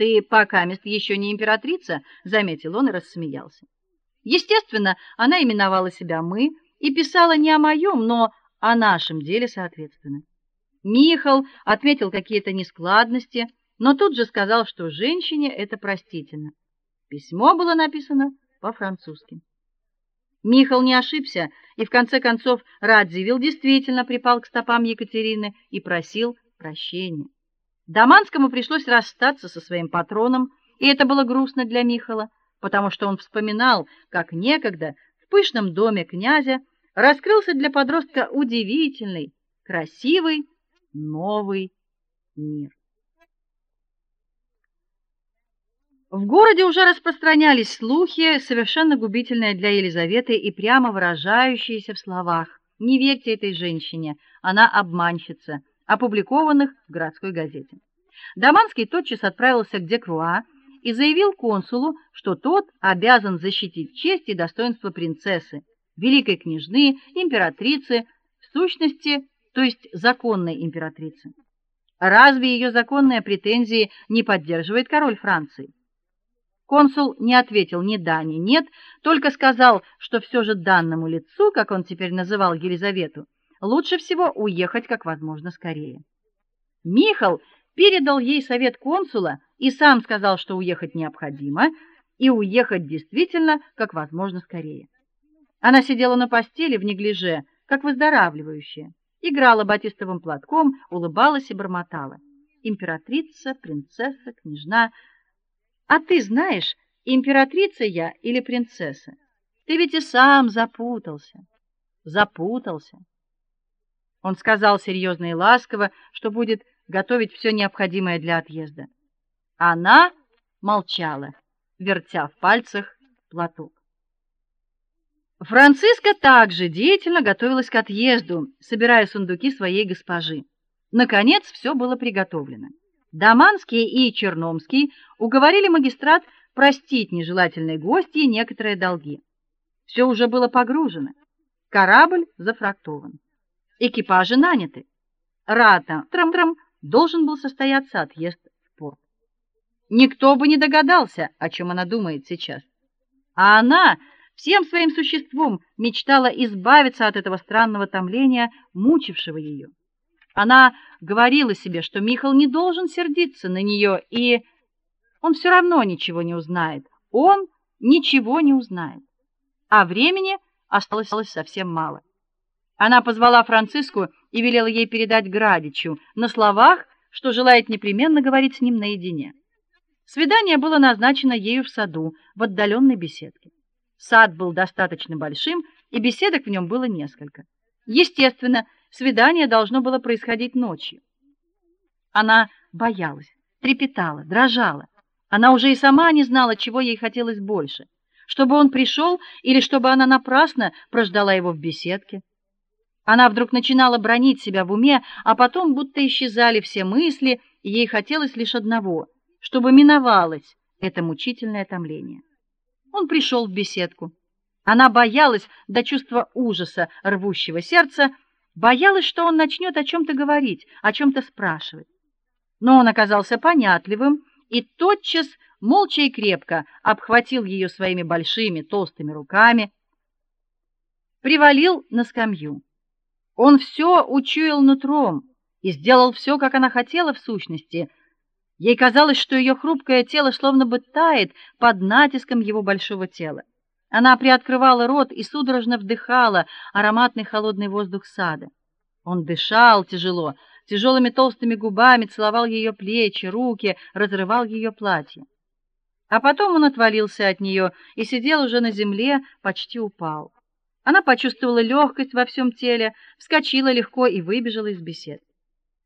Ты пока мест еще не императрица, заметил он и рассмеялся. Естественно, она именовала себя мы и писала не о моем, но о нашем деле соответственно. Михал отметил какие-то нескладности, но тут же сказал, что женщине это простительно. Письмо было написано по-французски. Михал не ошибся, и в конце концов Радзивилл действительно припал к стопам Екатерины и просил прощения. Даманскому пришлось расстаться со своим патроном, и это было грустно для Михала, потому что он вспоминал, как некогда в пышном доме князя раскрылся для подростка удивительный, красивый новый мир. В городе уже распространялись слухи, совершенно губительные для Елизаветы и прямо выражающиеся в словах: "Не верьте этой женщине, она обманщица", опубликованных в городской газете. Даманский тотчас отправился к Декруа и заявил консулу, что тот обязан защитить честь и достоинство принцессы, великой княжны, императрицы, в сущности, то есть законной императрицы. Разве ее законные претензии не поддерживает король Франции? Консул не ответил ни да, ни нет, только сказал, что все же данному лицу, как он теперь называл Елизавету, лучше всего уехать как можно скорее. Михал передал ей совет консула и сам сказал, что уехать необходимо, и уехать действительно как можно скорее. Она сидела на постели в неглиже, как выздоравливающая, играла батистовым платком, улыбалась и бормотала: "Императрица, принцесса, княжна, а ты знаешь, императрица я или принцесса? Ты ведь и сам запутался. Запутался. Он сказал серьезно и ласково, что будет готовить все необходимое для отъезда. Она молчала, вертя в пальцах платок. Франциска также деятельно готовилась к отъезду, собирая сундуки своей госпожи. Наконец все было приготовлено. Даманский и Черномский уговорили магистрат простить нежелательной гостье некоторые долги. Все уже было погружено. Корабль зафрахтован. Экипажи наняты. Рата трам-трам должен был состояться отъезд в порт. Никто бы не догадался, о чем она думает сейчас. А она всем своим существом мечтала избавиться от этого странного томления, мучившего ее. Она говорила себе, что Михаил не должен сердиться на нее, и он все равно ничего не узнает. Он ничего не узнает. А времени осталось совсем мало. Она позвала Франциску и велела ей передать Градичу на словах, что желает непременно говорить с ним наедине. Свидание было назначено ею в саду, в отдаленной беседке. Сад был достаточно большим, и беседок в нем было несколько. Естественно, Свидание должно было происходить ночью. Она боялась, трепетала, дрожала. Она уже и сама не знала, чего ей хотелось больше: чтобы он пришел или чтобы она напрасно прождала его в беседке. Она вдруг начинала бронить себя в уме, а потом будто исчезали все мысли, и ей хотелось лишь одного чтобы миновалось это мучительное томление. Он пришел в беседку. Она боялась до чувства ужаса, рвущего сердца, Боялась, что он начнет о чем то говорить, о чем то спрашивать. Но он оказался понятливым и тотчас молча и крепко обхватил ее своими большими толстыми руками, привалил на скамью. Он все учуял нутром и сделал все, как она хотела в сущности. Ей казалось, что ее хрупкое тело словно бы тает под натиском его большого тела. Она приоткрывала рот и судорожно вдыхала ароматный холодный воздух сада. Он дышал тяжело, тяжелыми толстыми губами целовал ее плечи, руки, разрывал ее платье. А потом он отвалился от нее и сидел уже на земле, почти упал. Она почувствовала легкость во всем теле, вскочила легко и выбежала из беседки.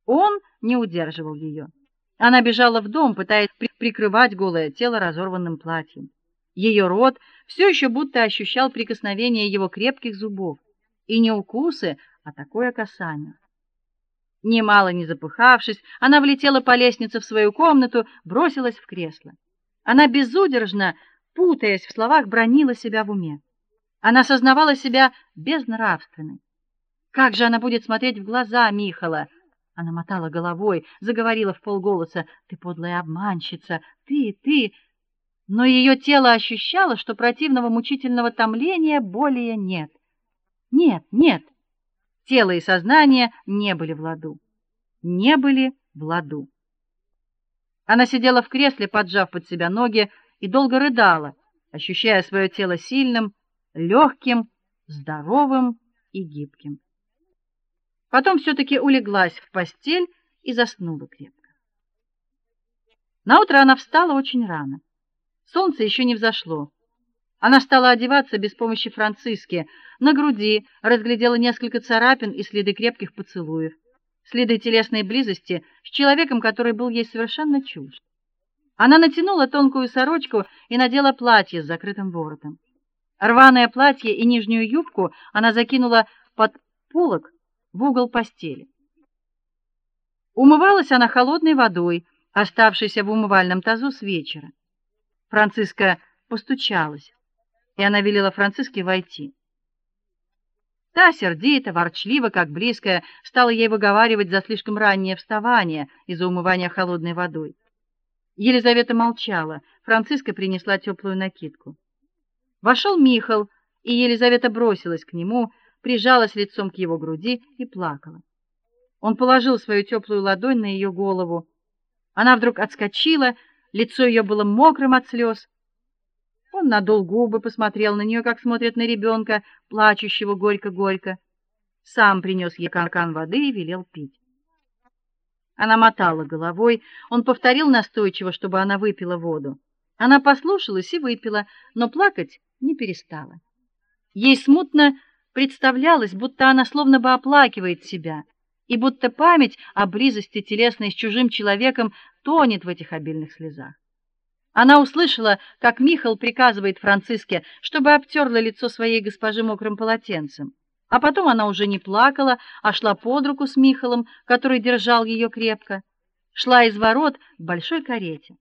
Он не удерживал ее. Она бежала в дом, пытаясь прикрывать голое тело разорванным платьем. Ее рот все еще будто ощущал прикосновение его крепких зубов, и не укусы, а такое касание. Немало не запыхавшись, она влетела по лестнице в свою комнату, бросилась в кресло. Она безудержно, путаясь в словах, бронила себя в уме. Она сознавала себя безнравственной. Как же она будет смотреть в глаза Михала? Она мотала головой, заговорила вполголоса: "Ты подлая обманщица, ты, ты". Но ее тело ощущало, что противного мучительного томления более нет. Нет, нет. Тело и сознание не были в ладу. Не были в ладу. Она сидела в кресле, поджав под себя ноги, и долго рыдала, ощущая свое тело сильным, легким, здоровым и гибким. Потом все таки улеглась в постель и заснула крепко. На утро она встала очень рано. Солнце еще не взошло. Она стала одеваться без помощи Франциски. На груди разглядела несколько царапин и следы крепких поцелуев, следы телесной близости с человеком, который был ей совершенно чужд. Она натянула тонкую сорочку и надела платье с закрытым воротом. Рваное платье и нижнюю юбку она закинула под полог в угол постели. Умывалась она холодной водой, оставшейся в умывальном тазу с вечера. Франциска постучалась, и она велела Франциске войти. Та сердито, ворчливо, как близкая, стала ей выговаривать за слишком раннее вставание из-за умывания холодной водой. Елизавета молчала. Франциска принесла теплую накидку. Вошел Михал, и Елизавета бросилась к нему, прижалась лицом к его груди и плакала. Он положил свою теплую ладонь на ее голову. Она вдруг отскочила, лицо ее было мокрым от слез. Он надул губы, посмотрел на нее, как смотрят на ребенка, плачущего горько-горько. Сам принес ей канкан воды и велел пить. Она мотала головой, он повторил настойчиво, чтобы она выпила воду. Она послушалась и выпила, но плакать не перестала. Ей смутно представлялось, будто она словно бы оплакивает себя, и будто память о близости телесной с чужим человеком тонет в этих обильных слезах. Она услышала, как Михаил приказывает Франциске, чтобы обтерла лицо своей госпожи мокрым полотенцем. А потом она уже не плакала, а шла под руку с Михаилом, который держал ее крепко, шла из ворот к большой карете.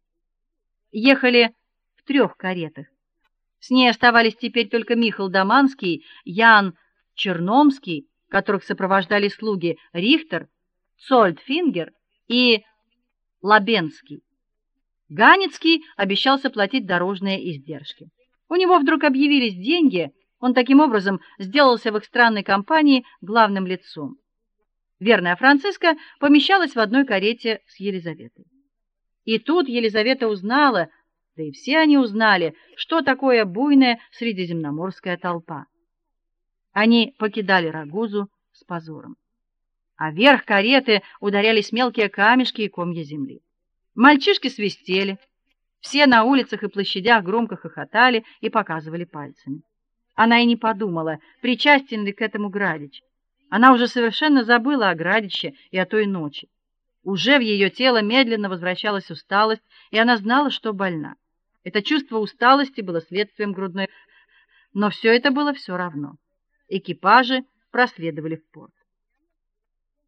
Ехали в трех каретах. С ней оставались теперь только Михаил Доманский, Ян Черномский, которых сопровождали слуги Рихтер, Цольдфингер и Лабенский. Ганецкий обещался платить дорожные издержки. У него вдруг объявились деньги, он таким образом сделался в их странной компании главным лицом. Верная Франциска помещалась в одной карете с Елизаветой. И тут Елизавета узнала, да и все они узнали, что такое буйная средиземноморская толпа. Они покидали Рагузу с позором. А вверх кареты ударялись мелкие камешки и комья земли. Мальчишки свистели, все на улицах и площадях громко хохотали и показывали пальцами. Она и не подумала, причастен ли к этому Градич. Она уже совершенно забыла о Градиче и о той ночи. Уже в ее тело медленно возвращалась усталость, и она знала, что больна. Это чувство усталости было следствием грудной, но все это было все равно экипажи проследовали в порт.